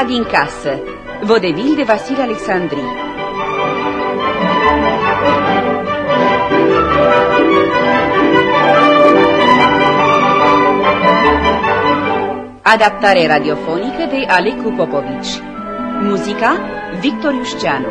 Piatra din casă. Vodevil de Vasile Alexandri. Adaptare radiofonică de Alecu Popovici. Muzica Victor Iusceanu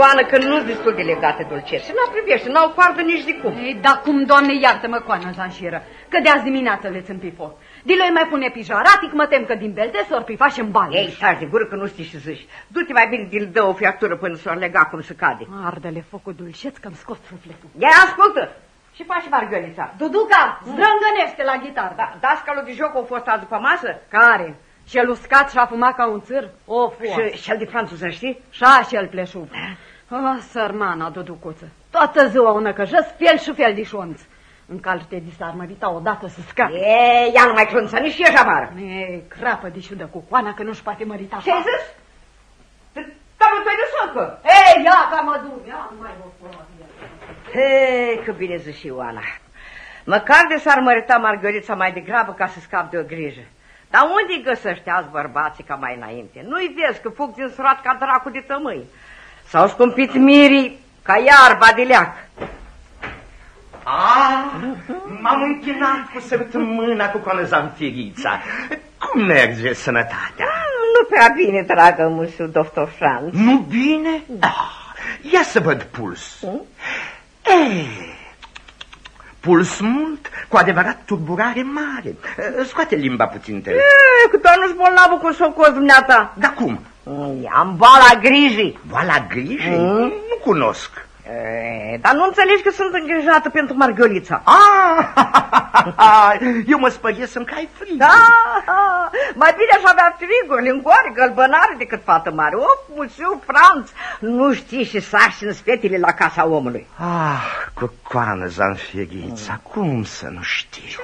Ioană că nu-s destul de legate dulcețe. Nu privește, n-au coardă nici de cum. Ei, da cum, doamne, iartă-mă, coană zanșiră, că de azi dimineață veți împi foc. Diloi mai pune pijaratic, mă tem că din belte s-or pifa și în bani. Ei, stai de gură că nu știi și zici. Du-te mai bine din dă o fiactură până s-o lega cum se cade. Ardele focul dulceț că-mi scot sufletul. Ia, ascultă! Și faci Margălița. Duduca, zdrângănește la gitară. Da, dascalul de joc a fost azi după masă? Care? Și el uscat și a fumat ca un țâr? O, fua. Și cel de franțuză, știi? Și cel pleșuv. Oh, sărmana, duducuță. Toată ziua una că jos, fel și fel de șonț. În calitate de sarmărita odată să scape. E, ia nu mai crunța, nici ieși afară. E, crapă de șudă cu coana că nu-și poate mărita Ce ai zis? Da, mă, tu ai dus încă. Ei, ia ca mă duc, ia, nu mai vă Hei, că bine zici și Ioana. Măcar de s-ar mărita Margărița mai degrabă ca să scap de o grijă. Dar unde-i găsește azi bărbații ca mai înainte? Nu-i vezi că fug din surat ca dracu de tămâi. S-au scumpit mirii ca iarba de leac. Ah, m-am închinat cu săptămâna cu coană Zanfirița. Cum merge sănătatea? Nu prea bine, dragă musu, doctor Franz. Nu bine? Ah, ia să văd puls. Hmm? Ei, puls mult, cu adevărat turburare mare. Scoate limba puțin te E, că doar nu-ți bolnavă cum s-o cos dumneata. Da cum? Am boala grijii. Boala grijii? Mm. Nu cunosc. E, dar nu înțelegi că sunt îngrijată pentru Margălița. Ah, eu mă spăriesem că ai frig. Da, mai bine aș avea friguri, lingoare, gălbănare decât fată mare. Of, musiu, Franț, nu știi și sarcini fetele la casa omului. Ah, cu coană Zanfirița, cum să nu știu?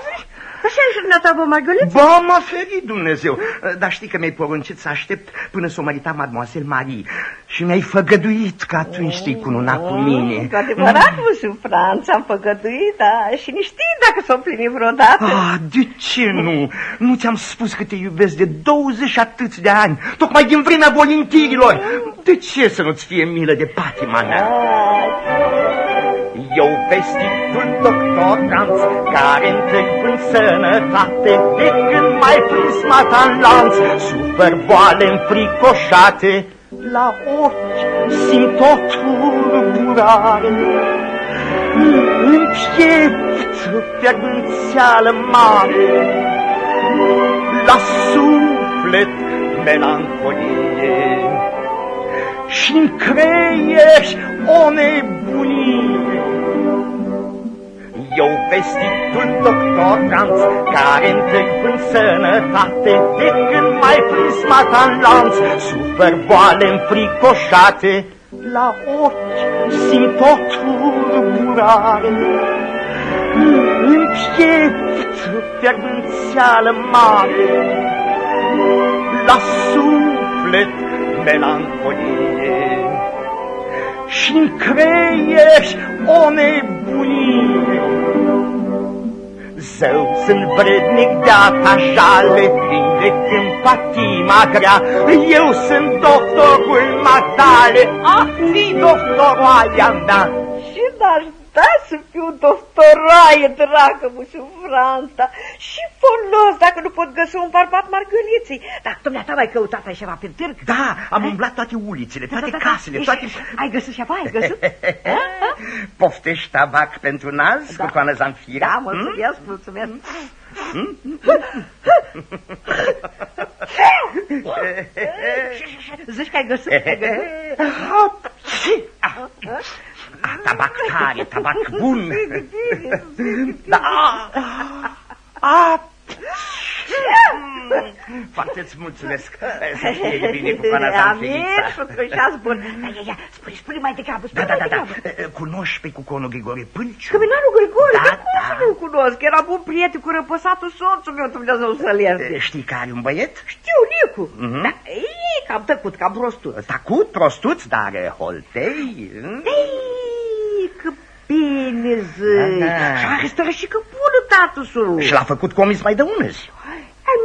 Așa e și dumneata, bă, Margălița? Ba, m-a ferit Dumnezeu. Dar știi că mi-ai poruncit să aștept până s-o mărita mademoiselle Marie. Și mi-ai făgăduit că atunci te-ai cununa cu mine. Cu adevărat, musiu, Franț, am făgăduit, da, și nu știi dacă s-o împlini vreodată. Ah, de ce nu? Nu ți-am spus că te iubesc de 20 atâți de ani, tocmai din vremea volintirilor. De ce să nu-ți fie milă de patima mea? Eu vestitul doctor Franț, care întâi în sănătate, de când mai prins mata în lanț, sufăr boale înfricoșate, la ochi simt o tulburare. În piept fierbânțeală mare, la suflet melancolie și în creier o nebunie. Eu vestitul doctor Franț, care întâi în sănătate, de când mai prins mata în lanț, sufăr boale înfricoșate, la ochi simt o tulburare. În piept fierbânțeală mare, la suflet melancolie și în creier o nebunie. Zău sunt vrednic de a ta jale, vindecând patima grea, eu sunt doctorul matale, ah, fi doctoroaia mea. Și n-aș da să fiu doctoraie, dragă musiu Franța, și folos dacă nu pot găsi un bărbat margăliții. Dar dumneata mai căutat ai ceva pe târg? Da, am umblat toate ulițele, toate Da, da, da. casele, Și- toate... Ai găsit ceva, ai găsit? Poftești tabac pentru nas, cu coană zanfira? Da, mulțumesc, mulțumesc. Zici că ai găsit? Ai găsit? Ah, tabac tare, tabac bun. Da. Ah, foarte Îți mulțumesc. Să fie bine cu pana Amir, și bun. Da, ia, ia, spune, spune mai degrabă, spune Da, da, mai da, da. degrabă. Cunoști pe cuconul Grigore Pâlciu? Căminarul Grigore, Da, da, cum da. să nu cunosc? Era bun prieten cu răpăsatul soțul meu, Dumnezeu să-l ierte. Știi că are un băiet? Știu, Nicu. Mhm. Da, e cam tăcut, cam prostul. Tacut, prostuț, dar holtei. hm? Ei, că bine zici. Da, da. Și are stără și că bună tatusul. Și l-a făcut comis mai de unăzi. Ai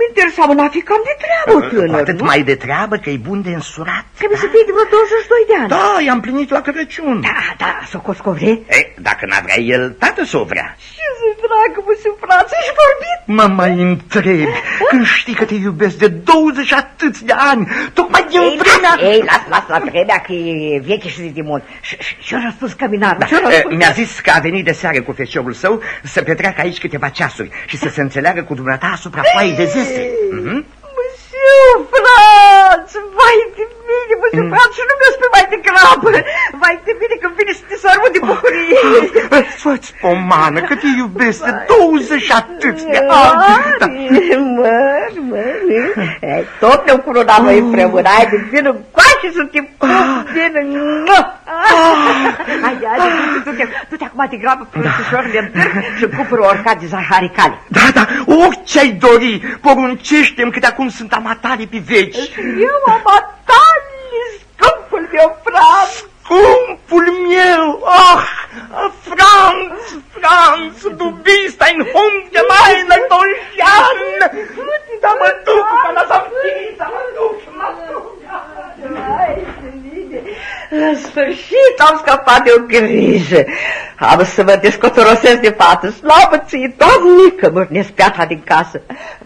minte sau n-a fi cam de treabă, Cu tânăr, atât nu? mai de treabă că e bun de însurat. Trebuie să fie de vreo 22 de ani. Da, i-am plinit la Crăciun. Da, da, să o vrei? E, dacă n-a vrea el, tată s-o vrea. Ce să dragă, mă, sunt frață, ești vorbit? Mă mai întrebi, când știi că te iubesc de 20 și atâți de ani, tocmai din Ei, vremea... las, ei, las, las la vremea că e veche și de mult. Și- și- Și-a răspuns căminarul. Da, și-a e, răspuns. Mi-a zis că a venit de seară cu feciorul său să petreacă aici câteva ceasuri și să se înțeleagă cu dumneata asupra foaiei de zestre. Mhm. Măsiu, Franț, vai de mine, măsiu, Mm. Franț, și nu mi-o spui mai degrabă. Vai de mine când vine să te sărut de bucurie. Fă-ți pomană că te iubesc de 20 și atâți de ani. Da. Mări, mări, mări. Ei, Tot ne-o curuna noi împreună. Haide, vină coace să te pup, vină. Haide, haide, du-te, du-te acum de grabă pe ușoarele în târg și cumpără orcat de zaharicale. Da, da, orice ai dori, poruncește-mi că de acum sunt amatale pe veci. Eu am atali, scumpul meu, Franț. Scumpul meu, ah, Franz, Franz, du bist ein Hund gemeiner Dolchan. Da mă duc, ca la Samtin, da mă duc, mă duc. În sfârșit am scăpat de o grijă. Am să mă descotorosesc de fată. Slavă ție, doamnică, mârnesc piatra din casă.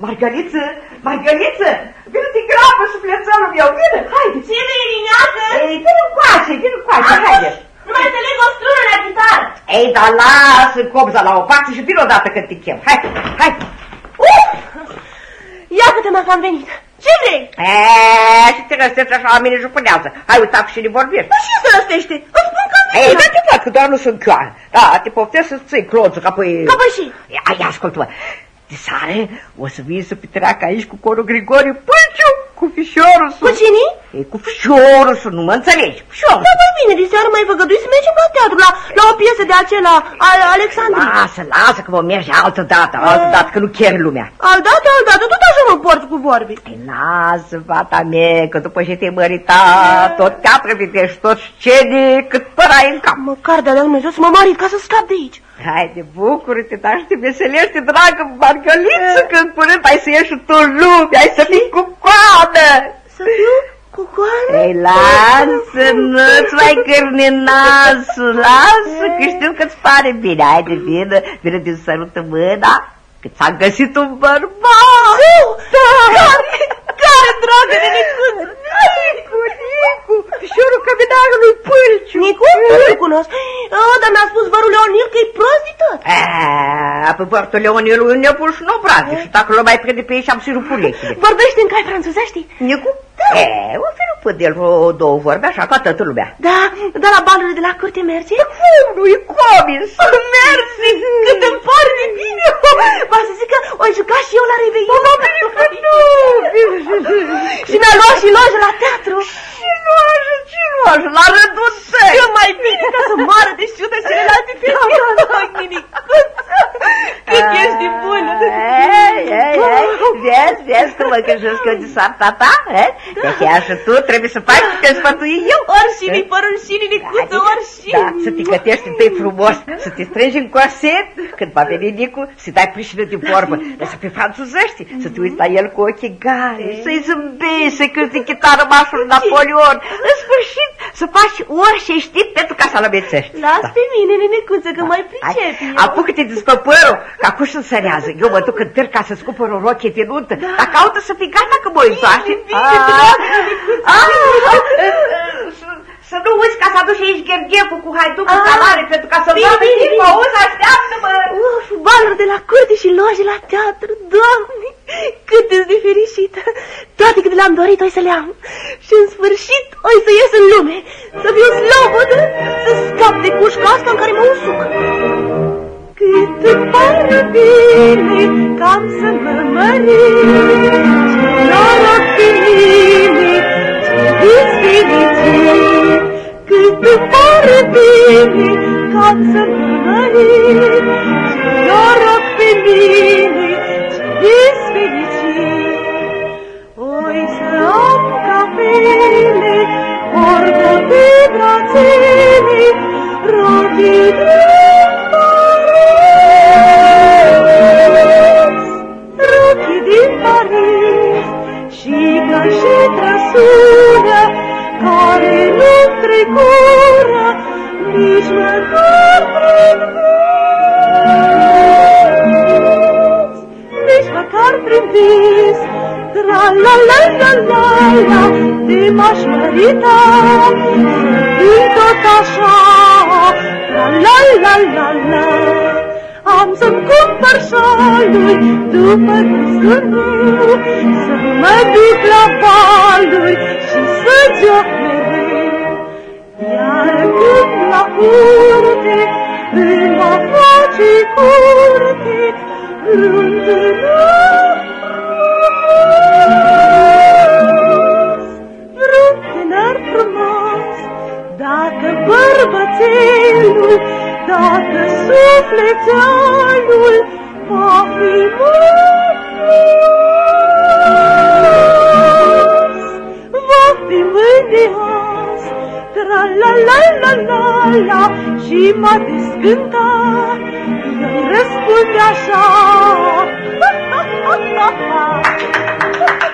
Margăliță, Margăliță, vină de grabă sufletelul meu, vină, haide. Ce de dimineață? Ei, vină încoace, vină încoace, haide. Nu mai înțeleg o strună la chitară. Ei, dar lasă copza la o parte și vină odată când te chem. Hai, hai. Uf! Ia câte-mă că am venit. Ce vrei? Eee, și te răstești așa la mine jupânează. Hai, uita și ne vorbim. Dar ce se răstește? Îmi spun că am Ei, venit. dar te fac, că doar nu sunt chioară. Da, te poftesc să-ți ții cloțul, ca păi... Ca păi și? Ia, ia ascultă-mă. De sare o să vii să petreacă aici cu corul Grigore Pâlciu, cu fișorul Cu sus. cine? E cu fișorul sus, nu mă înțelegi, fișorul. Da, mai bine, de seară mai făgădui să mergem la teatru, la, la o piesă de acela, al Alexandrii. Lasă, lasă că vom merge altă dată, altă dată, că nu chiar lumea. Al dată, al dată, tot așa mă porți cu vorbi. Ei, lasă, fata mea, că după ce te-ai măritat, tot teatru vedești, tot scene, cât părai în cap. Măcar de-a Dumnezeu să mă marit ca să scap de aici. Haide, bucură-te, dar și te veselește, dragă Margăliță, că în curând ai să ieși tu în lume, ai să fii cu coadă. Să fiu cu coană? Ei, lasă, nu-ți mai cârni nasul, lasă, că știu că-ți pare bine. Haide, vină, vină din sărută mâna, că ți-am găsit un bărbat. Da. Care, care, dragă de necuță? Nicu, Nicu, fișorul căminarului Pâlciu. Nicu? Nu-l cunosc. Oh, dar mi-a spus vărul Leonil că e prost de tot. A, pe bărtul Leonelu e nebun și nobrate și dacă l mai prinde pe ei și-am sirup urechile. Vorbește în cai franțuzești? Nicu? Da. E, o fi nu pot de el vreo două vorbe, așa ca toată lumea. Da, dar la balurile de la curte merge? Cum nu e comis? Mersi, cât îmi pare de bine! Va să zic că o juca și eu la Reveion. Nu! și mi-a luat și lojă la teatru. Ce loajă, ce loajă, la rândul tău! Ce mai bine ca să moară de ciudă celelalte fete. Minicuță, cât ești de bună. Ei, ei, ei, vezi, vezi că mă gândesc eu de soarta ta? eh? Deci ea și tu trebuie să faci ce sfătui eu. Orșini, părunșini, nicuță, orșini. Da, să te gătești întâi frumos, să te strângi în corset, când va veni Nicu, să dai prișină de vorbă, dar să pe franțuzești, să te uiți la el cu ochii gale, să-i zâmbești, să cânti chitară mașul Napoleon, în sfârșit, să faci orice știi pentru ca să-l amețești. Las pe mine, nenecuță, că mai pricep Hai, eu. apucă-te de spăpărul, că acum și sărează. Eu mă duc în târg ca să-ți cumpăr o rochie de nuntă, dar caută să fii gata că mă întoarce. bine, Ah, să- Să nu uiți ca să aduci aici ghergheful cu haiducul Ah. calare, pentru ca să Bine, vadă bine, timp, bine. auzi, așteaptă-mă! Uf, baluri de la curte și loje la teatru, doamne, cât de de fericită. Toate câte le-am dorit, o să le am. Și în sfârșit, o să ies în lume, să fiu slobodă, să scap de cușca asta în care mă usuc. Cât îmi pare bine cam să mă măriți Noroc fericit Cât îmi pare bine cam să mă măriți Noroc pe mine, ce vis fericit Oi să am capele, orbote brațele Rochii drept Paris, rochii din Paris Și ca și trăsură care nu trecură Nici măcar prin vis Nici măcar prin vis Tra-la-la-la-la-la Te m-aș mărita Sunt tot așa Tra-la-la-la-la Am să-mi cumpăr șaluri După gustul meu Să mă duc la baluri Și să joc mereu Iar când la curte Îmi va face curte Vreun tânăr frumos, Vreun tânăr frumos Dacă bărbățelul Dacă sufletealul Va fi mult frumos Va fi mânios Tra-la-la-la-la-la Și m-a descântat Eu răspunde așa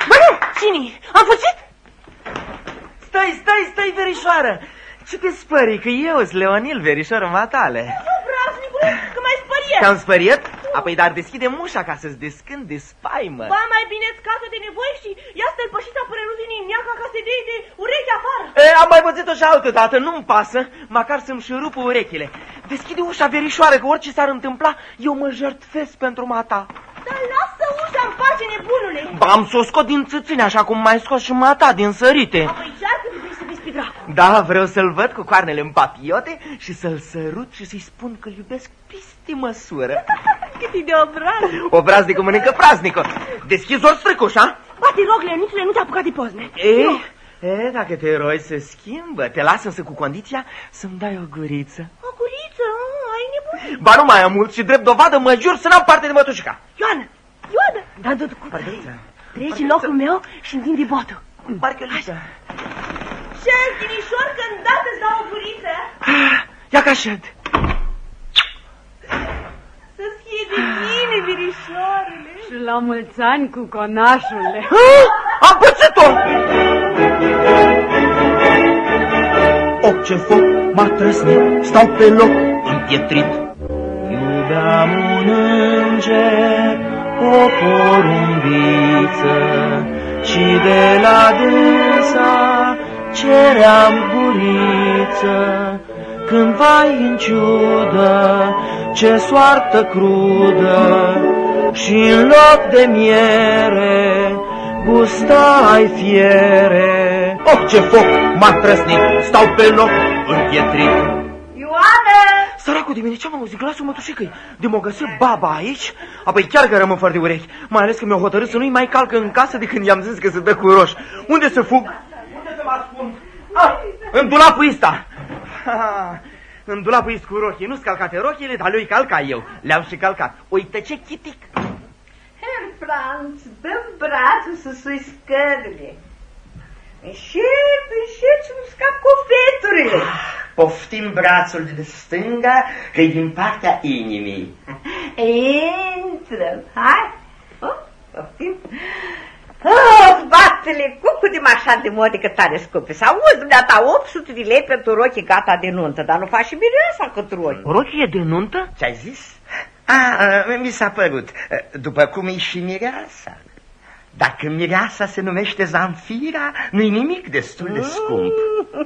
Bă, nu! Cine? Am fugit? Stai, stai, stai, verișoară! Ce te spări? Că eu sunt Leonil, verișoară matale. Nu, braznicule, că mai spărie. Te-am spăriet? Apoi, dar deschide ușa ca să-ți descând de spaimă. Ba mai bine scată de nevoie și ia stă-l pășița părerul din imiaca ca să dea de ureche afară. E, am mai văzut-o și altă dată, nu-mi pasă, măcar să-mi șurupă urechile. Deschide ușa, verișoară, că orice s-ar întâmpla, eu mă jertfesc pentru mata. Dar lasă ușa în pace, nebunule. Ba, am să o scot din țâține, așa cum mai scos și mata din sărite. Apoi chiar că vrei să vezi pe dracu. Da, vreau să-l văd cu coarnele în papiote și să-l sărut și să-i spun că-l iubesc peste măsură. Cât e de obraz. Obraznicul mănâncă praznicul. Deschizi ori străcușa? Ba, te rog, Leonitule, nu te apuca de pozne. E, e, dacă te roi să schimbă, te las însă cu condiția să-mi dai o guriță. O guriță, a, ai nebunit. Ba nu mai am mult și drept dovadă mă jur să n-am parte de mătușica. Ioana, Ioana. Da, du cu Margherita. Treci în locul meu și întinde botul. Margherita. Ce chinișor că îndată îți dau o guriță? Ah, Ia ca șed. Să-ți fie de bine, virișoarele. Și la mulți ani cu conașule. Ah, Am pățit-o! Ochi ce foc m-a trăsnit, stau pe loc împietrit. Iubeam un înger, o porumbiță, și de la dânsa ceream guriță. Când vai în ciudă, ce soartă crudă, și în loc de miere, gustai fiere. Oh, ce foc m-a trăsnit, stau pe loc împietrit. Ioană! Săracul de mine, ce-am auzit? Glasul mătușicăi. De m-o găsit baba aici? Apoi chiar că rămân fără de urechi. Mai ales că mi-au hotărât să nu-i mai calcă în casă de când i-am zis că se dă cu roș. Unde să fug? Unde să mă ascund? Ah, în dulapul ăsta. Ah, în dulapul ăsta cu rochii. Nu-s calcate rochile, dar le-i calca eu. Le-am și calcat. Uite ce chitic. Herr Franz, dă brațul să sui scările. Încet, încet și nu scap cu feturile. Poftim brațul de stânga, că din partea inimii. Intră, hai. Oh, poftim. Oh, batele, cu de așa de modică tare scumpe. Să auzi, dumneata, 800 de lei pentru rochii gata de nuntă, dar nu faci și mireasa cât rochi. Rochie de nuntă? Ce-ai zis? A, a, mi s-a părut, după cum e și mireasa. Dacă mireasa se numește Zanfira, nu-i nimic destul de scump.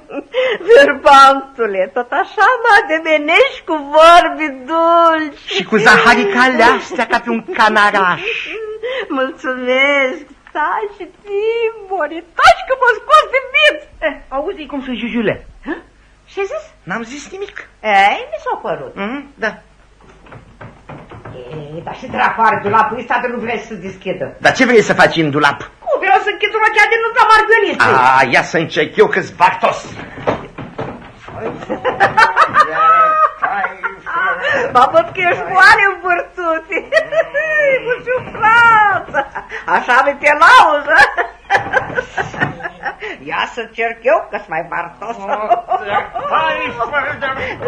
Verbantule, tot așa mă ademenești cu vorbi dulci. Și cu zaharicale astea ca pe un canaraș. Mulțumesc, taci, Timbore, taci că mă scos de bit. Eh, auzi cum se jujule. Ce zis? N-am zis nimic. Ei, mi s-a părut. Mm, da. E, dar și dracu are dulapul ăsta de nu vrei să deschidă. Dar ce vrei să faci în dulap? Cum vreau să închid rochea din nunta Margăriței? A, ia să încerc eu că-s vartos. Mă văd că ești moare în vârtute. Cu ciuflață. Așa mi te lauză. Ia să cerc eu, că-s mai bartos.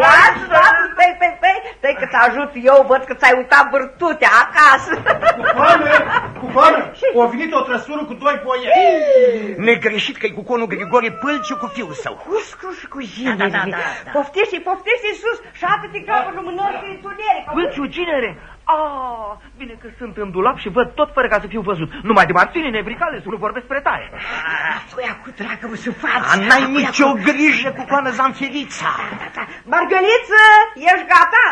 Lasă, lasă, stai, stai, stai, stai că te ajut eu, văd că ți-ai uitat vârtutea acasă. Cucoană, cucoană, a venit o trăsură cu doi boieri. Negreșit că-i cu conul Grigore Pâlciu cu fiul său. Cu scruși cu ginere. Da, da, da, da. Poftește, poftește sus și atât-i grabă lumânări pe întuneric. Pâlciu, ginere, Ah, bine că sunt în dulap și văd tot fără ca să fiu văzut. Numai de martini nebricale să nu vorbesc spre tare. Lasă-o cu dragă, mă, să faci. A, n-ai nicio grijă cu coană Zanfirița. Margăliță, ești gata?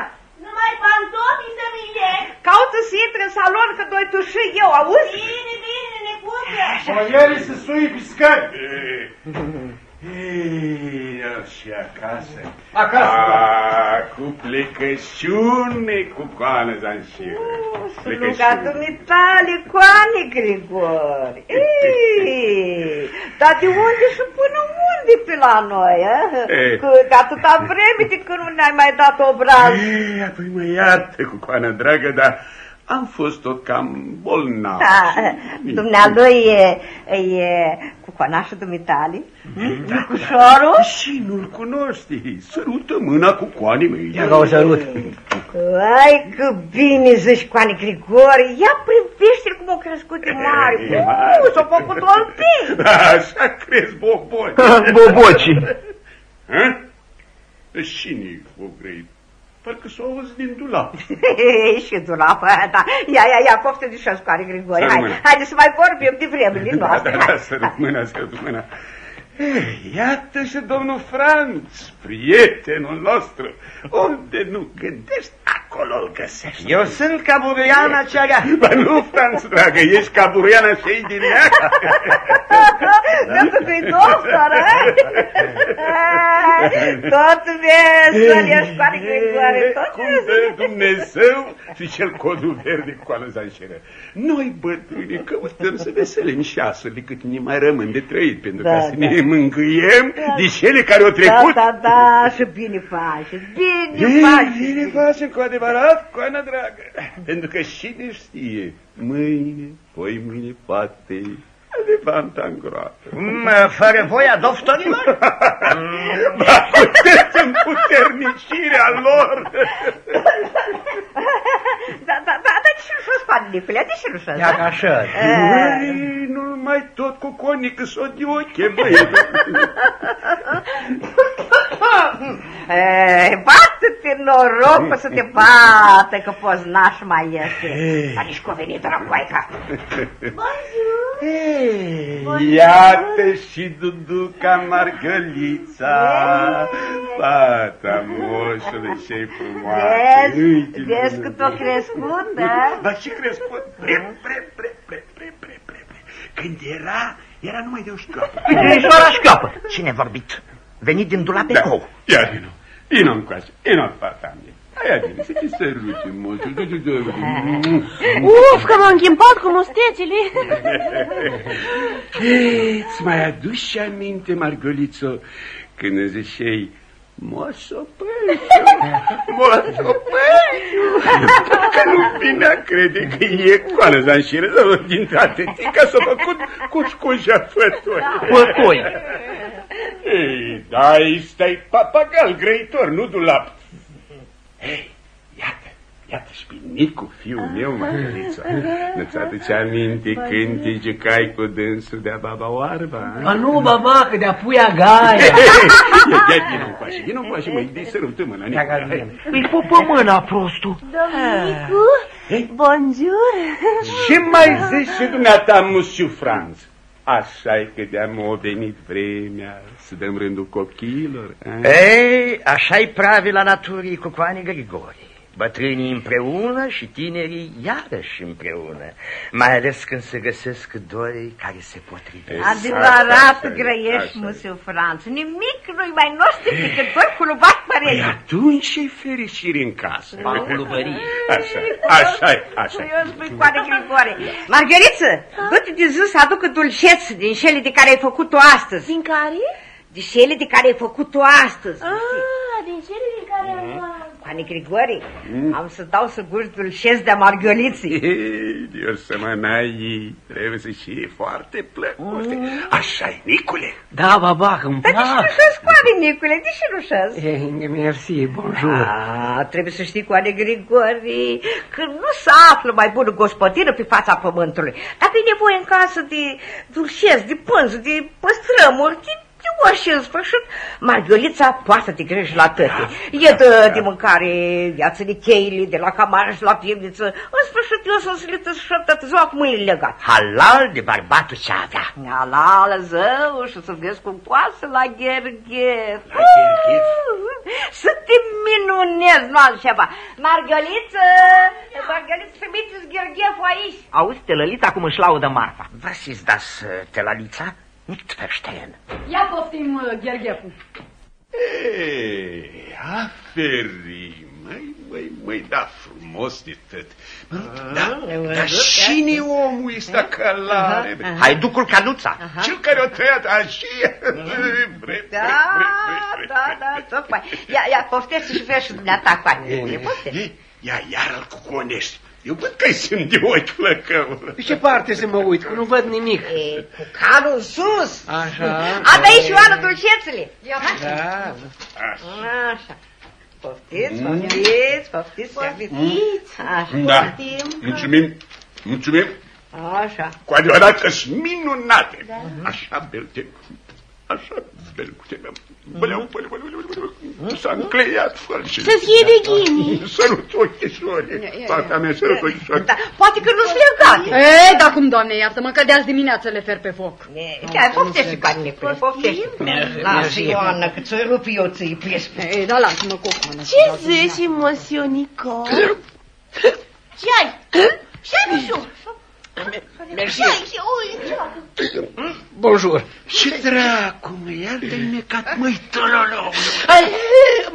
Numai pantofii să mi leg. Caută să intre în salon că doi tuși eu, auzi? Bine, bine, necuțe. Boierii să sui piscări. Ei, și acasă. Acasă. A, cu plecăciune cu coană, Zanșir. Sluga dumitale, coane, Grigori. Ei, dar de unde și până unde pe la noi, eh? Ei. Că de atâta vreme de când nu ne-ai mai dat obraz. Ei, apoi mă iartă cu coană dragă, dar am fost tot cam bolnav. Da, dumnealui e, e cu coanașul dumitale, Nicușorul. Și nu-l cunoști. Sărută mâna cu coanii mei. Ia ca o sărut. Ai, că bine zici, Coane Grigori, ia privește-l cum a crescut de mare. E mare. Uh, s-a făcut olpi. Așa crezi, boboci. Bobocii. Hă? Cine o grei? Parcă s-o auzi din dulap. și dulapă, da. Ia, ia, ia, poftă de șos, Coane Grigori. Să Hai, rămână. haide să mai vorbim de vremurile Da, noastre. da, da, să mâna, să mâna. Ei, iată și domnul Franț, prietenul nostru. Unde nu gândești, acolo îl găsești. Eu sunt ca Buriana Ceaga. Ba nu, Franț, dragă, ești ca buruiana și ei din ea. Pentru că-i doctor, Tot vezi, să ești Coane Grigori, tot Cum vezi. de Dumnezeu și cel codul verde cu coană zanșeră. Noi, bătrâni, căutăm să veselim șasurile cât ne mai rămân de trăit, pentru Da, ca să da. ne mângâiem de cele care au Da, trecut. da, da, și bine faci, bine Ei, faci. bine facem cu adevărat, coana dragă. Pentru că cine știe, mâine, poi mâine, poate, elefanta în groapă. Mm, Fără voia doctorilor? Ba, puteți împuternicirea lor. Da, da, Pandifule, te și rușează. Ia ca așa. Eh. Nu mai tot cu conică, s-o de ochi, băie. Eh, bată-te norocul să te bată, că poți poznaș mai este. Dar nici convenit, răcoica. Bună ziua! Răcoaica. Iată și Duduca Margălița, fata moșului și frumoasă. Vezi, Uite, vezi cât o crescut, da? Dar și crescut, pre, pre, pre, pre, pre, pre, pre, pre. Când era, era numai de o școapă. Grișoara șchioapă. Cine a vorbit? Venit din dulap Da, ecou. ia vino, vino încoace, vino fata mea. Ајде, се ти се рути, мојче, дојди, дојди. Уф, ка мам гимпат ку мустецили. Îți mai aduci aminte, Margolițo, când îmi ziceai Moșopăciu, moșopăciu, că nu vine crede că e coală zanșiră din tatetica s-a făcut cu scunja fătoi. Fătoi. Ei, da, ăsta-i papagal greitor, nu dulap. Ei, iată, iată și pe Nicu, fiul meu, Margăliță. Nu-ți aduce aminte când te jucai cu dânsul de-a baba oarba? A, nu, baba, că de-a puia gaia. Ia, ia, vină încoace, vină încoace, măi, de sărută mâna, Nicu. Îi pupă mâna, prostul. Domnicu, bonjour. Ce mai zici și dumneata, musiu Franț? Așa e că de-am venit vremea să dăm rândul copiilor. a? Ei, așa-i pravila naturii cu coanii Grigori. Bătrânii împreună și tinerii iarăși împreună, mai ales când se găsesc doi care se potrivesc. Adevărat Așa e, grăiești, așa e. măsiu Franț. Nimic nu-i mai nostru decât doi culubați Păi păreți. atunci e fericire în casă. Pahulubărie. Așa, așa, așa. Eu spui coade Grigore. Margariță, du-te de zi să aducă dulceți din cele de care ai făcut-o astăzi. Din care? De cele de care ai făcut-o astăzi. Ah, din cele din care am... Coane Grigore, am să dau să guși dulceți de margăliții. Eu să mă n-ai, trebuie să fie foarte plăcute. Așa-i, Nicule. Da, babacă, îmi Dar de ce plac. nu șezi, coane Nicule? De ce nu șezi? Eh, Mersi, bonjour. Ah, trebuie să știi, Coane Grigori, că nu se află mai bună gospodină pe fața pământului. Dacă e nevoie în casă de dulceți, de pânză, de păstrămuri, de, de orice în sfârșit, Margălița poartă de grijă la tăte. E de, de mâncare, iață de cheile, de la camară și la pivniță. În sfârșit, eu sunt silită și toată ziua cu mâinile legate. Halal de bărbatul ce avea. Alală, zău, și să vezi cum coasă la gherghef. La gherghef? Să te minunezi, nu altceva. Margăliță, Margăliță, trimiteți ghergheful aici. Auzi, te lăliți acum își laudă Marfa. Was ist das, äh, Telalița? Nicht verstehen. Ia poftim, uh, Gherghefu. Ei, aferi, măi, măi, măi, da, frumos de tot. Mă rog, da, dar cine omul ăsta călare? Haiducul Caluța. Cel care o tăiat așa? Bre, Da, da, da, tocmai. Ia, ia, poftește și vezi și dumneata, Coane. Poftește. Ei, Ia, iar îl cuconești. Eu văd că-i sunt de ochi flăcău. Pe ce parte să mă uit, că nu văd nimic. E, cu calul în sus. Așa. Am de aici, Ioana, dulcețele. Da. Așa. Poftiți, poftiți, poftiți, poftiți. Așa, Da, poftim. mulțumim, mulțumim. Așa. Cu adevărat că sunt minunate. Așa, belte. Așa, belte. Băleau, băleau, băleau, băleau, băleau. S-a încleiat fără ce... Să fie de ghini. Sărut ochișoare. Fata mea, sărut ochișoare. Da, poate că nu-s legate. Ei, da cum, doamne, iartă-mă că de-azi dimineață le fer pe foc. Chiar poftește, Coane, poftește. Lasă, Ioana, că ți-o rupi eu ți-i pies. Ei, da, lasă-mă cu o coană. Ce zici, monsieur Nico? Ce ai? Ce ai, monsieur? Mersi. Ce ai? Ce ui, ce ai? Bonjour. Ce dracu, mă, iar te-ai necat, măi, tălălău. Ai,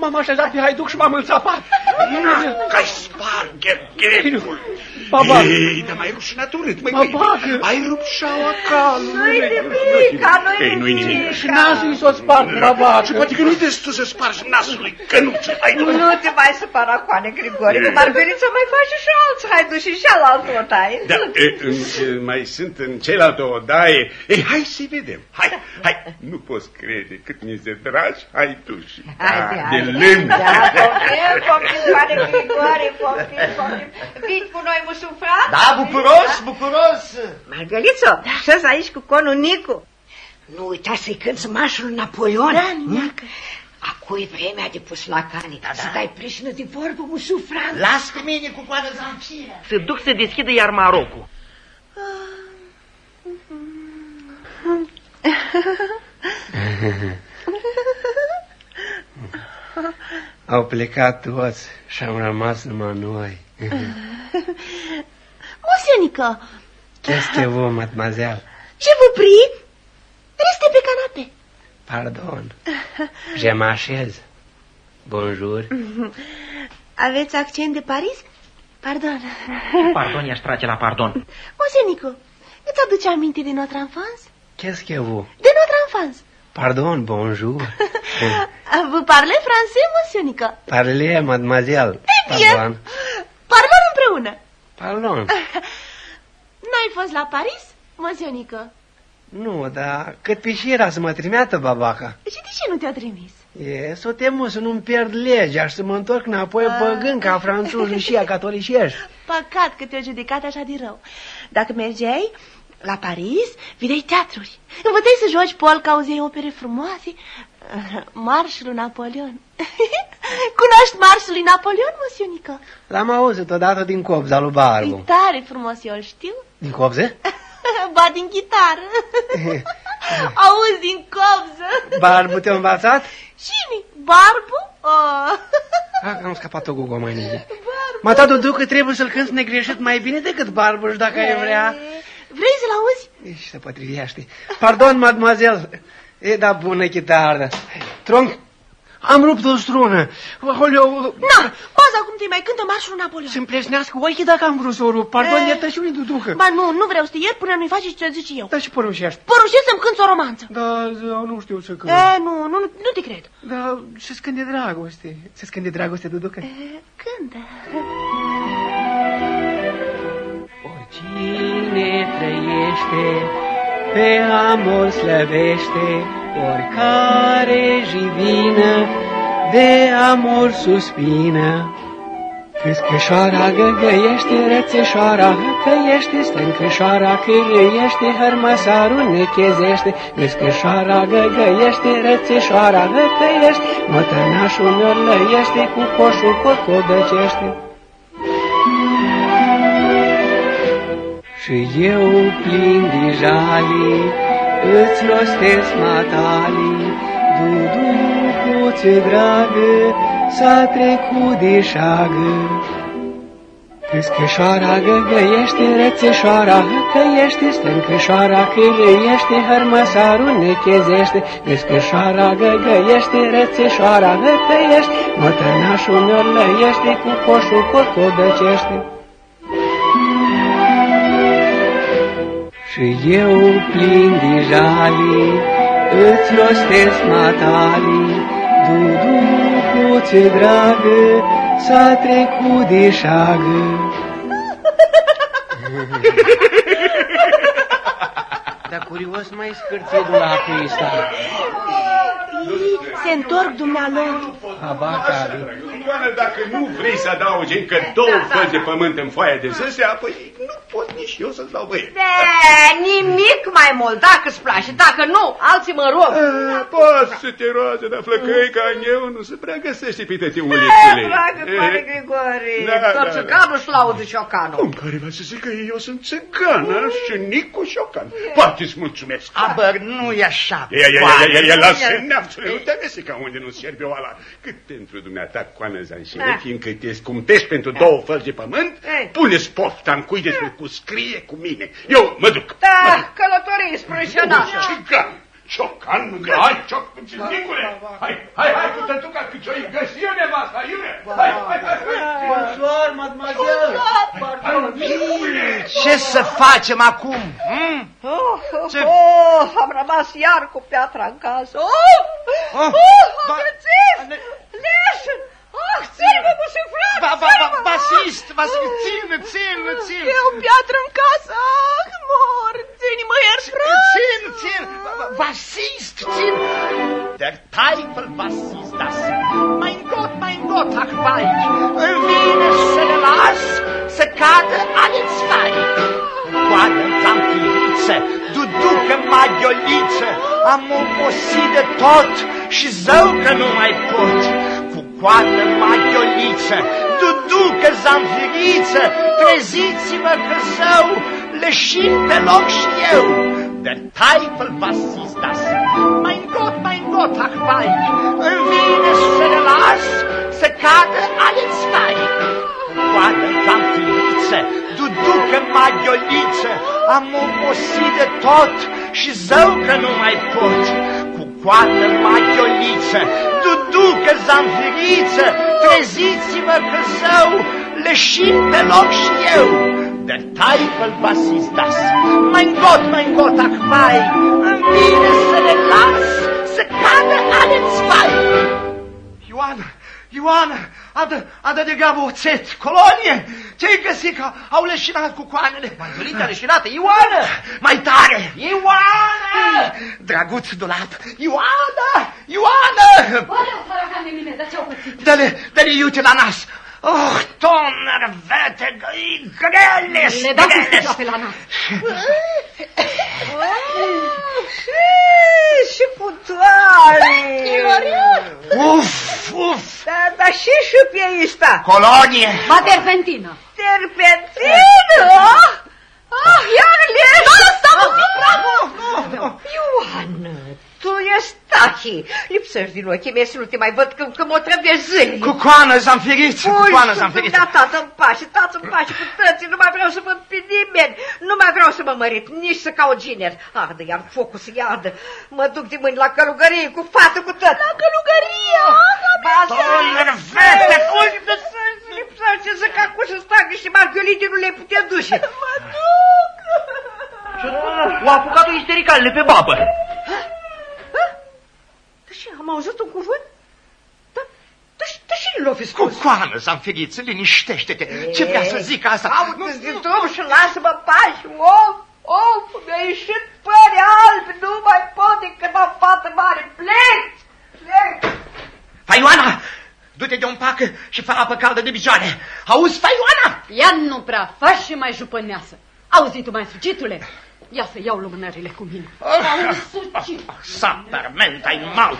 M-am așezat pe haiduc și m-am înțapat. Că-ai spart ghergheful. Baba. Ei, dar mai rușinat urât, măi, Mă măi. bagă. Ai rupt șaua calului. Nu-i nimic, ca nu-i Ei, nu-i nimic. nimic. Și nasul s-o spart, baba. Și poate că nu-i destul să spargi nasul cănuță. Hai, nu. Nu te mai supăra, Coane Grigore, că Margărița mai face și alți haidu și cealaltă otaie. Da, e, în, e, mai sunt în celelalte odaie. Ei, hai să vedem. Hai, hai. Nu poți crede cât mi se dragi hai tu și Haide, de haide. lemn. Da, poftim, poftim, Coane Grigore, poftim, poftim. Vii cu noi, musufra? Da, bucuros, bucuros. Margăliță, șezi aici cu conul Nicu. Nu uita să-i cânți marșul Napoleon. Da, nimic. Acum e vremea de pus la cani. Da, să dai prișină de vorbă, musufra. Las cu mine cu coadă zanfira. Se duc să deschidă iar Marocul. Au plecat toți și am rămas numai noi. Monsieur Nico, Qu'est-ce que vous, mademoiselle? je vous prie, restez pe canapé. Pardon. Je m'achèze. Bonjour. Aveți accent de Paris? Pardon. Pardon, i-aș trage la pardon. Monsieur Nico, îți aduce aminte de notre enfance? Qu'est-ce que vous? De notre enfance. Pardon, bonjour. Vous parlez français, monsieur Nico? Parlez, mademoiselle. Eh bien, Pardon. parlăm împreună. Pardon. N-ai fost la Paris, monsieur Nico? Nu, dar cât pe și era să mă trimeată babaca. Și de ce nu te-a trimis? E, să temu să nu-mi pierd legea și să mă întorc înapoi păgând ca franțuzul și a catolicești. Păcat că te-a judecat așa de rău. Dacă mergeai la Paris, vedeai teatruri. Învățai să joci polca, auzeai opere frumoase. Marșul lui Napoleon. Cunoști marșul lui Napoleon, monsieur Nico? L-am auzit odată din copza lui E Barbu. tare frumos, eu îl știu. Din copze? ba din chitară. Auzi din copză. Barbu te-a învățat? Cine? Barbu? Oh. Ah, am scăpat-o cu gomanile. Ba, Mata, Dudu, că trebuie să-l cânti negreșit mai bine decât Barbuș, dacă ai vrea. Vrei să-l auzi? Ești se potrivește. Pardon, mademoiselle. E, da, bună chitară. Tronc, am rupt o strună. Oleu, Na, baza acum te mai cântă marșul Napoleon. să-mi pleșnească ochii dacă am vrut să o rup. Pardon, E. iertă-și Duducă. Ba nu, nu vreau să te iert până nu-i faci ce zici eu. Da, și porușești. Porușesc să-mi cânti o romanță. Da, da, nu știu să cânt. E, nu, nu, nu te cred. Da, să scând de dragoste. Să scând de dragoste, Duducă. E, Cântă. Oricine trăiește, pe amor slăvește, oricare jivină, de amor suspină. Câscășoara găgăiește, rățeșoara hăcăiește, stâncășoara cârâiește, hărmăsarul nechezește. Câscășoara găgăiește, rățeșoara hăcăiește, mătănașul miorlăiește, cu coșul cotcodăcește. Și eu plin de jali Îți rostesc matalii. Duducuțe dragă S-a trecut de șagă. Câscășoara găgăiește, rățeșoara hăcăiește, Stâncășoara cârâiește, hărmăsarul nechezește, Câscășoara găgăiește, rățeșoara hăcăiește, Mătănașul miorlăiește, cu coșul cotcodăcește. Și eu plin de jali Îți rostesc matalii. Duducuțe dragă S-a trecut de șagă. Dar curios mai scârție dulapul ăsta. Se întorc dumnealor. Abaca Doamne, dacă nu vrei să adaugi încă două făți de pământ în foaia de zăsea, păi nu pot nici eu să-ți dau băie. De, nimic mai mult, dacă îți place. Dacă nu, alții mă rog. Ah, Poți să te roage, dar flăcăi ca eu nu se prea găsește pe toate ulițele. Dragă, coare Eh, Grigore, Da, da, tot da. țiganul și laudă ciocanul. Cum care va să zic că eu sunt țigană și Nicu Șocan? Poate îți mulțumesc. Aber, nu e așa. Ia, ia, ia, ia, ia, lasă Ia. neamțule, nu te găsi ca unde nu serve oala. Cât pentru dumneata, coană zanșine, Ah. fiindcă te scumtești pentru două fări de pământ, Ei. pune-ți pofta în cui despre cu scrie cu mine. Eu mă duc. Da, călătorii sprânșănat. Cigan, ciocan, hai, cioc, Nicule, hai, hai, hai cu tătuca, că ți-o găsi eu nevasta, iure, hai, hai, hai, hai. Bonsoir, mademoiselle Ce să facem acum? Hm? Oh, oh, Ce- oh, am rămas iar cu piatra în casă. Oh, Oh, oh, ba- agățesc! ne- Leșin! Ah, ține-mă, mă suflat! Ba, ba, ba, basist, basist, țin, țin, țin. E o piatră în casă. Ah, mor. Ține-mă, iar Țin, țin, ba- ba- basist, țin. Der Teufel, was ist das? Mein Gott, mein Gott, ach weich, îmi vine să le las să cadă alle zwei. Coadă vampiriță, duducă magioliță, am obosit de tot și zău că nu mai pot. Cu coadă magioliță, duducă zamfiriță, treziți-vă că zău, leșin pe loc și eu. Der Teufel, was ist das? Mein Gott, mein Gott, ach weich, îmi vine să le las să cadă alle zwei. Coadă vampiriță, duducă magioliță, am obosit de tot și zău că nu mai pot. Cu coadă magioliță, duducă zamfiriță, treziți-vă că zău, leșin pe loc și eu. Der Teufel, was ist das? Mein Gott, mein Gott, ach wei, îmi vine să le las să cadă alle zwei. Ioana, Ioana, adă, adă de grabă oțet, colonie, ce-ai găsit că au leșinat cu coanele? Margherita leșinată, Ioană! Mai tare! Ioană! Draguț dulap! Ioana! Ioana! Oleu, săracane mine, dar ce-au pățit? Dă-le, dă-le iute la nas! Oh, tonner, vete, găi, greles, Le dau cu greles! stijoape la nas. Și putoare! Uf, uf! Da, dar și șupie ăsta? Colonie! Ba terpentină. Terpentină! Ah, ah iar lești! Da, stau, bravo! Nu, nu, Ioană, tu ești Zachi, lipsești din ochii mei și nu te mai văd că, că mă trăvești zâni. Cu coană Zamfiriță, cu Ui, coană și Zamfiriță. Da, tată, îmi pași, tată, îmi pași cu tății, nu mai vreau să văd pe nimeni, nu mai vreau să mă mărit, nici să caut gineri. Ardă iar focul să iardă, mă duc de mâini la călugărie, cu fată, cu tăt. La călugărie? Ba, Tolvete, lipsește să ca cu să stag niște marghelite, nu le putea duce. Mă duc! O apucat-o istericalele pe babă. Da și am auzit un cuvânt? Da, da, da și l-o fi Cu scos. coană, Zamfiriță, liniștește-te. Ce vrea să zic asta? Aud din drum și lasă-mă pași, om, om, mi-a ieșit pări albi, nu mai pot decât am fată mare, plec, plec. Faioana, du-te de un pac și fă apă caldă de picioare. Auzi, Faioana? Ea nu prea faci și mai jupâneasă. Auzi tu mai sugitule? Ia să iau lumânările cu mine. Auzi, sugit. Saperment, ai mal.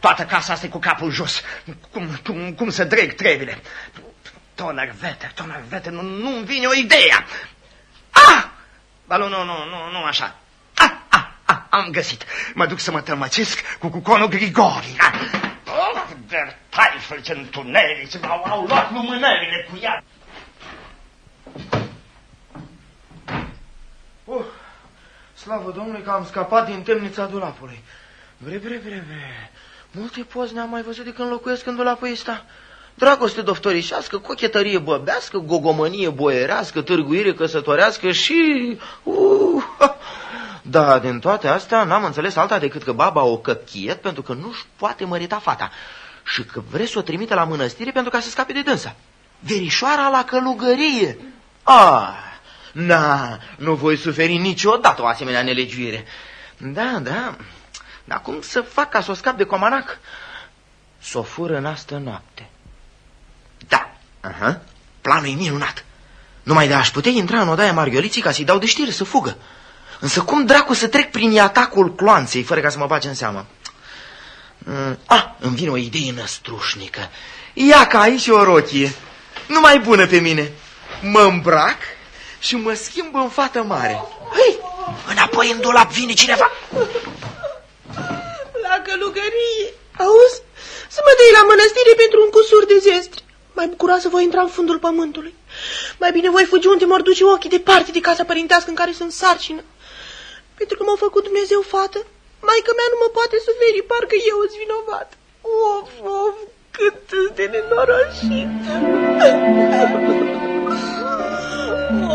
Toată casa asta e cu capul jos. Cum, cum, cum să dreg trevile? Tonervete, tonervete, nu, nu-mi vine o idee. Ah! Ba nu, nu, nu, nu, nu așa. Ah, ah, ah, am găsit. Mă duc să mă tălmăcesc cu cuconul Grigori. Ah! Oh, der Teufel, ce întuneric, au, au luat lumânările cu ea. Slavă Domnului că am scăpat din temnița dulapului. Bre, bre, bre, bre. Multe pozi ne-am mai văzut de când locuiesc în dulapul ăsta. Dragoste doftorișească, cochetărie băbească, gogomănie boierească, târguire căsătorească și... Uh, ha. da, din toate astea n-am înțeles alta decât că baba o căchiet pentru că nu-și poate mărita fata și că vrea să o trimite la mănăstire pentru ca să scape de dânsa. Verișoara la călugărie. Ah, na, nu voi suferi niciodată o asemenea nelegiuire. Da, da, dar cum să fac ca să o scap de comanac? Să o fură în astă noapte. Da, aha, planul e minunat. Numai de aș putea intra în odaia Marghioliții ca să-i dau de știre să fugă. Însă cum dracu să trec prin atacul cloanței fără ca să mă bage în seamă? Mm, ah, îmi vine o idee năstrușnică. Ia ca aici o rochie, numai bună pe mine. Mă îmbrac și mă schimb în fată mare. Hei, înapoi în dulap vine cineva. La călugărie. Auzi? Să mă dai la mănăstire pentru un cusur de zestri. Mai bucuroasă voi intra în fundul pământului. Mai bine voi fugi unde mor duce ochii departe de casa părintească în care sunt sarcină. Pentru că m-a făcut Dumnezeu fată, maica mea nu mă poate suferi, parcă eu sunt vinovat. Of, of, cât sunt de nenorocită.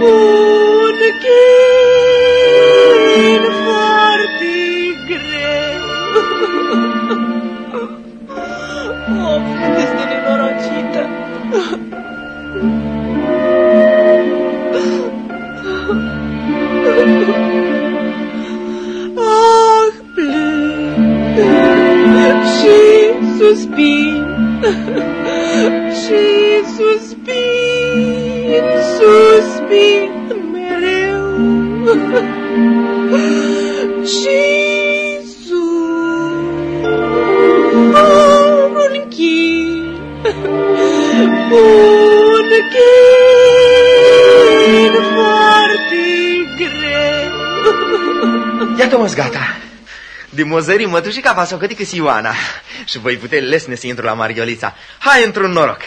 un chin foarte greu. Of, cât este! Ah, și suspin și suspin, Iată-mă gata. De mozării mătușica v-a socătit că Ioana și voi putea lesne să intru la Marghiolița. Hai într-un noroc.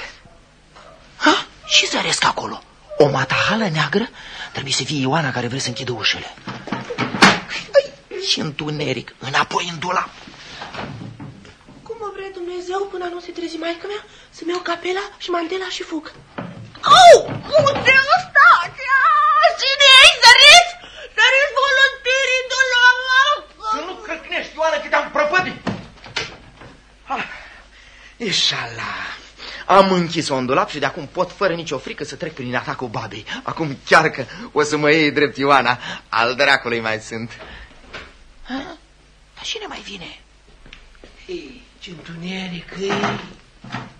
Ha? Și zăresc acolo. O matahală neagră? Trebuie să fie Ioana care vrea să închidă ușele. Ai, și întuneric, înapoi în dulap. Cum o vrea Dumnezeu până nu se trezi maică mea să-mi iau capela și mantela și fug? Au! Unde ăsta? Cine ai zărit? Zărit voluntarii de la Să nu crăcnești, Ioana, că te-am prăpădit. Ișala. Am închis-o în dulap și de acum pot fără nicio frică să trec prin atacul babei. Acum chiar că o să mă iei drept Ioana. Al dracului mai sunt. Ha? Cine mai vine? Ei, ce întuneric e.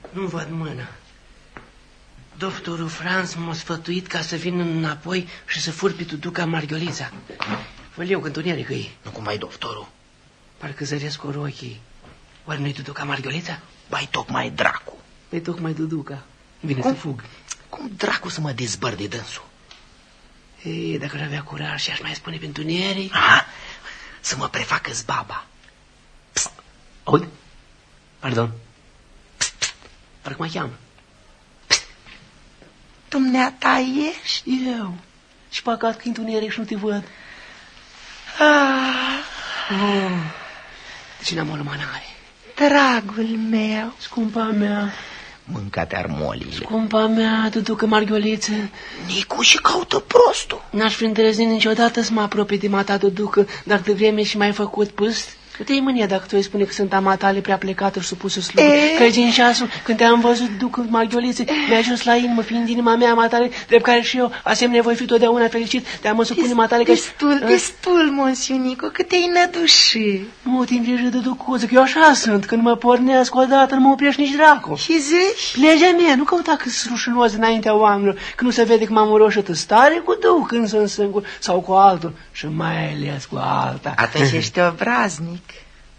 Nu văd mână. Doctorul Franz m-a sfătuit ca să vin înapoi și să fur pe tuduca Margolița. Văd eu că întuneric e. Nu cum ai doctorul. Parcă zăresc ori ochii. Oare nu-i tuduca Margolița? Bai tocmai dracu. Păi tocmai tuduca. Vine Cum? să fug. Cum dracu să mă dezbăr de dânsul? Ei, dacă ar avea curaj și aș mai spune pe întuneric... Aha, să mă prefacă baba. Aud? Pardon. Psst, psst. Parcă mă cheamă. Dumneata ești? Eu. Și păcat că întuneric și nu te văd. Ah, Oh. De cine am o lumânare? dragul meu. Scumpa mea, Mânca-te armolile. scumpa mea, tuducă Margoliță. Nicu și caută prostul. N-aș fi îndrăznit niciodată să mă apropii de mata duducă, dar de vreme și mai făcut pâst. Cât e mânia dacă tu îi spune că sunt amatale prea plecată și supusă slugă? E? Că din ceasul, când te-am văzut ducă Margoliță, mi-a ajuns la inimă, fiind inima mea amatale, drept care și eu, asemenea, voi fi totdeauna fericit, te-am mă supune matale că... Destul, destul, monsiunico, că te-ai nădușit. Nu te îngrijă de ducuță, că eu așa sunt, când mă pornesc odată, nu mă oprești nici dracu. Și zici? Legea mea, nu căuta că sunt rușinos înaintea oamenilor, că nu se vede că m-am uroșit stare cu duc când sunt singur sau cu altul și mai ales cu alta. Atunci ești obraznic.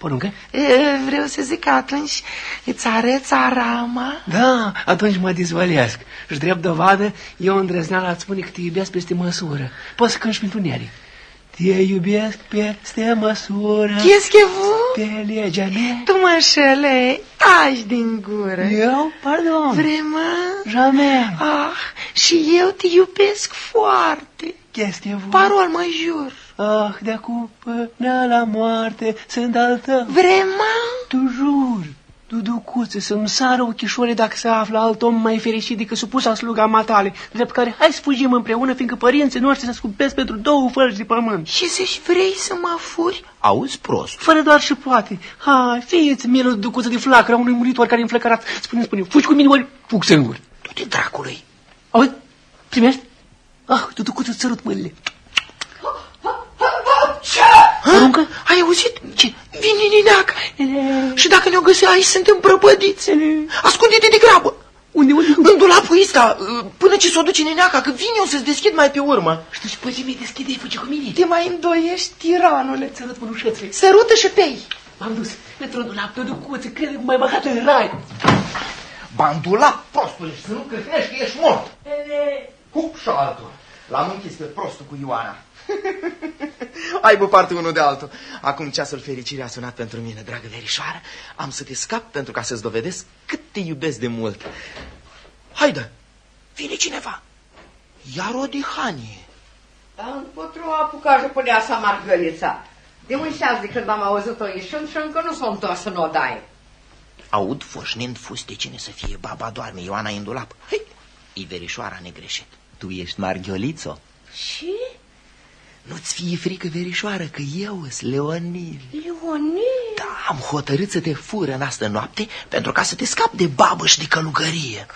Poruncă? E, vreau să zic că atunci îți arăți arama. Da, atunci mă dizvălesc. Și drept dovadă, eu îndrăzneala îți spune că te iubesc peste măsură. Poți să cânti pentru întuneric. Te iubesc peste măsură, Qu'est-ce que vous? pe legea mea. Tu mă înșele, taci din gură. Eu? Pardon. Vraiment? Jamais. Ah, și eu te iubesc foarte. Chestie vous. Parol, mă jur. Ah, de acum până la moarte sunt al tău. Vraiment? Tu jur, Duducuțe, să-mi sară ochișoare dacă se află alt om mai fericit decât supusa sluga matale, drept care hai să fugim împreună, fiindcă părinții noștri se scumpesc pentru două fălci de pământ. Și zici, vrei să mă furi? Auzi prost. Fără doar și poate. Hai, fie-ți mielă ducuță de flacără a unui muritor care e înflăcărat. Spune, spune, fugi cu mine, ori fug singur. Du-te dracului. Auzi, primești? Ah, Duducuță, îți sărut mâinile. Ce? Aruncă? Ai auzit? Ce? Vine Nineaca. Și dacă ne-o găsi aici, suntem prăpădiți. Ascunde-te de grabă. Unde, unde? În dulapul ăsta, până ce s-o duce Nineaca, că vine eu să-ți deschid mai pe urmă. Și tu și păi mie deschide-i, fugi cu mine. Te mai îndoiești, tiranule. Ți arăt mânușețele. Sărută și pe M-am dus într-un dulap, Duducuță, crede că m-ai băgat în rai. Bandula, prostule, și să nu cârtești că ești mort. Hup și altul. L-am închis pe prostul cu Ioana. Ai bă parte unul de altul. Acum ceasul fericirii a sunat pentru mine, dragă verișoară. Am să te scap pentru ca să-ți dovedesc cât te iubesc de mult. Haide, vine cineva. Iar o dihanie. Dar împotru a apucat și punea sa Margălița. De un șeaz de când am auzit-o ieșind și încă nu s-a întors în odaie. Aud foșnind fuste cine să fie. Baba doarme, Ioana e în dulap. Hei, e verișoara negreșit. Tu ești Marghiolițo. Și? Nu-ți fie frică, verișoară, că eu sunt Leonil. Leonil? Da, am hotărât să te fură în astă noapte pentru ca să te scap de babă și de călugărie.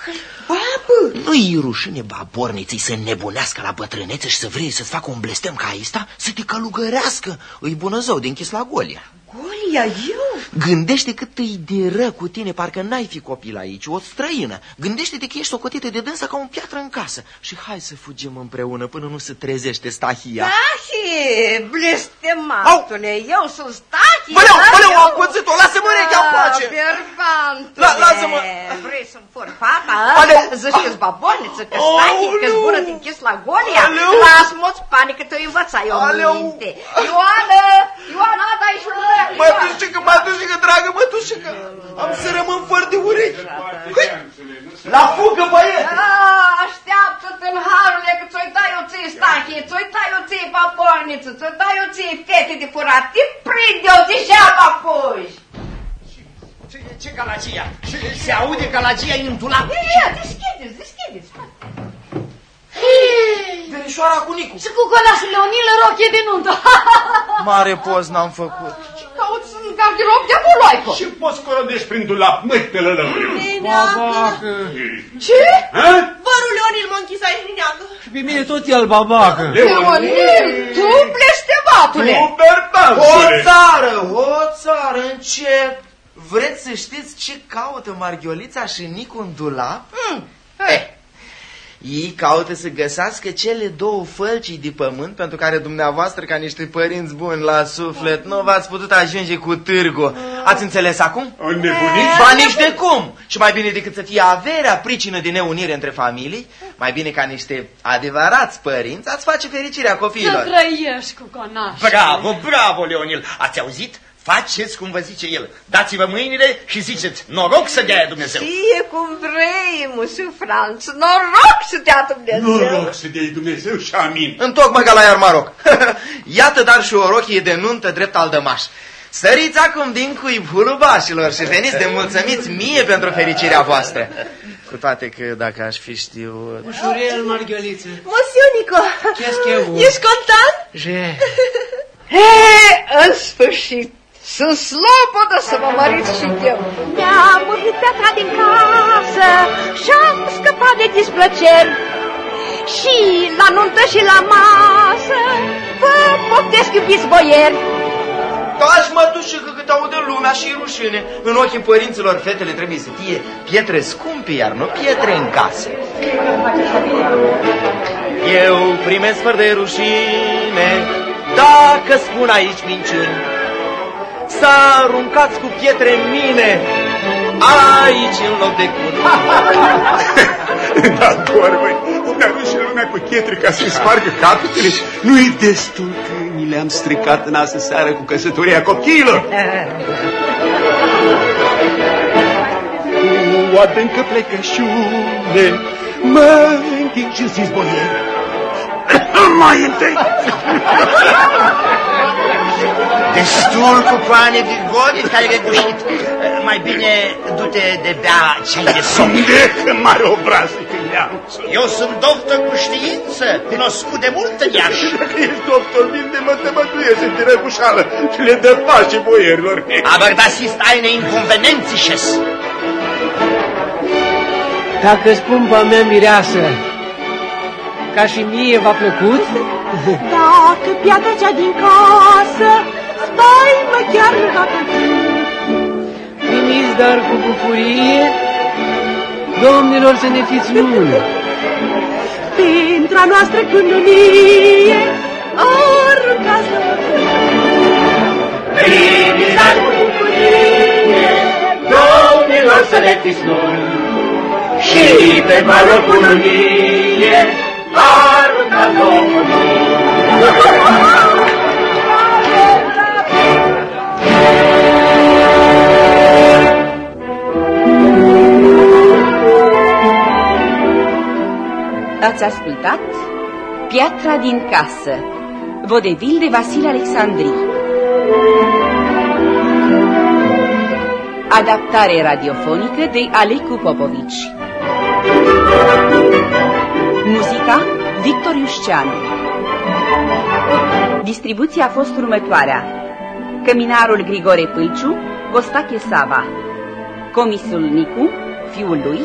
Babă! Nu-i rușine baborniții să nebunească la bătrânețe și să vrei să-ți facă un blestem ca ăsta, să te călugărească. Îi bună zău de închis la Golia. Golia, eu? Gândește cât îi de ră cu tine, parcă n-ai fi copil aici, o străină. Gândește-te că ești socotită de dânsă ca un piatră în casă. Și hai să fugim împreună până nu se trezește Stahia. Stahi, blestematule, eu sunt Stahi. Băleu, da? băleu, Eu- am cuțit-o, lasă-mă urechea în pace. Ah, Berbantule. La- lasă-mă. Vrei să-mi fur fata? Băleu. Zici că-s baboniță, că Stahi, că-s Aoleu. bună din chis la Golia. Aleu. Las moți panică, te-o învăța eu Aleu. minte. Ioană, Ioana, da aici lumea. Mătușică, mătușică, dragă mătușică, am să rămân fără de urechi. Hăi, La fugă, băiete! Ah, Așteaptă-te în harule că ți-o dai eu ție stache, ți-o dai eu ție paporniță, ți-o dai eu ție fete de furat, te prinde-o degeaba fugi. Ce, ce galagia? Se, se aude galagia în dulap. Ia, deschideți, deschideți. Verișoara cu Nicu. Și cu colașul Leonil rochie de nuntă. Mare poz n-am făcut. Cauți în garderob de buloico. Și poți corodești prin dulap, măi, pe lălăuriu. Babacă. Ce? Ha? Vărul Leonil m-a închis aici dimineață. Și pe mine tot el, babacă. Leonil, tu blestematule. Super O țară, o țară, încet. Vreți să știți ce caută Marghiolița și Nicu în dulap? Hmm. Eh, ei caută să găsească cele două fălci de pământ pentru care dumneavoastră, ca niște părinți buni la suflet, nu v-ați putut ajunge cu târgu. Ați înțeles acum? O nebunit? Ba nici de cum! Și mai bine decât să fie averea pricină de neunire între familii, mai bine ca niște adevărați părinți, ați face fericirea Să copiilor. trăiești cu conaș. Bravo, bravo, Leonil! Ați auzit? Faceți cum vă zice el. Dați-vă mâinile și ziceți, noroc să dea Dumnezeu. Fie cum vrei, musu Franț, noroc să dea Dumnezeu. Noroc să dea Dumnezeu și amin. Întocmai ca la iar Maroc. Iată dar și o rochie de nuntă drept al dămaș. Săriți acum din cuibul bașilor și veniți de mulțumiți mie pentru fericirea voastră. Cu toate că dacă aș fi știut... Ușurel, Marghioliță. Mosiunico, Qu'est-ce que vous? ești content? Je... He, în sfârșit, sunt slobodă să mă măriți și eu. Mi-am murit piatra din casă și-am scăpat de displăceri. Și la nuntă și la masă vă poftesc iubiți boieri. Taci, mătușă, că cât aude lumea și rușine. În ochii părinților, fetele trebuie să fie pietre scumpe, iar nu pietre în casă. Eu primesc fără de rușine, dacă spun aici minciuni. Să aruncați cu pietre în mine, aici în loc de cun. Da, dorme. Ne arunci lumea cu chetri ca să-i spargă capetele. Nu-i destul că ni le-am stricat în astă seară cu căsătoria copiilor. Cu adâncă plecășune mă întind și zis boier. Mai întâi. Destul cu coane Virgoni care le gușit. Mai bine du-te de bea cei de somn. De că mare obraznic în neamț. Eu sunt doctor cu știință, cunoscut de mult în Iași. Dacă ești doctor, vin de mă te mătuiesc în tirecușală și le dă pace boierilor. Aber das ist eine Inconvenientisches. Dacă spun pe mea mireasă, ca și mie v-a plăcut? Dacă piatra cea din casă stai mă chiar la Primiți dar cu bucurie, domnilor să ne fiți lună. Pentru a noastră cununie aruncați la Primiți dar cu bucurie, domnilor să ne fiți luni. Și pe malul cununie, aruncați Domnul. Ați ascultat Piatra din casă Vodevil de Vasile Alexandri Adaptare radiofonică de Alecu Popovici Muzica Victor Iusceanu Distribuția a fost următoarea. Căminarul Grigore Pâlciu Costache Sava. Comisul Nicu, fiul lui,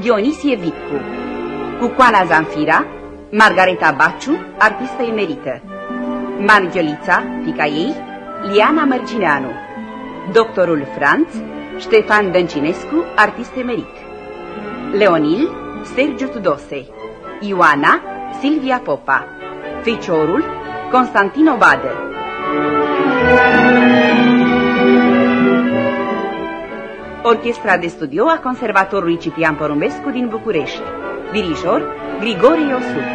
Dionisie Vitcu. Cu Coana Zanfira, Margareta Baciu, artistă emerită, Marghiolița, fica ei, Liana Mărgineanu, doctorul Franț, Ștefan Dăncinescu, artist emerit, Leonil, Sergiu Tudose, Ioana, Silvia Popa, Feciorul, Constantin Obadă. Orchestra de studio a Conservatorului Ciprian Porumbescu din București. Dirijor Grigore Iosuc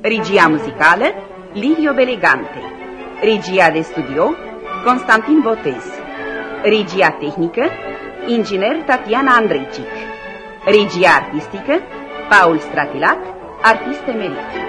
Regia muzicală Livio Belegante Regia de studio Constantin Botez Regia tehnică inginer Tatiana Andricic. Regia artistică, Paul Stratilat, artist emerit.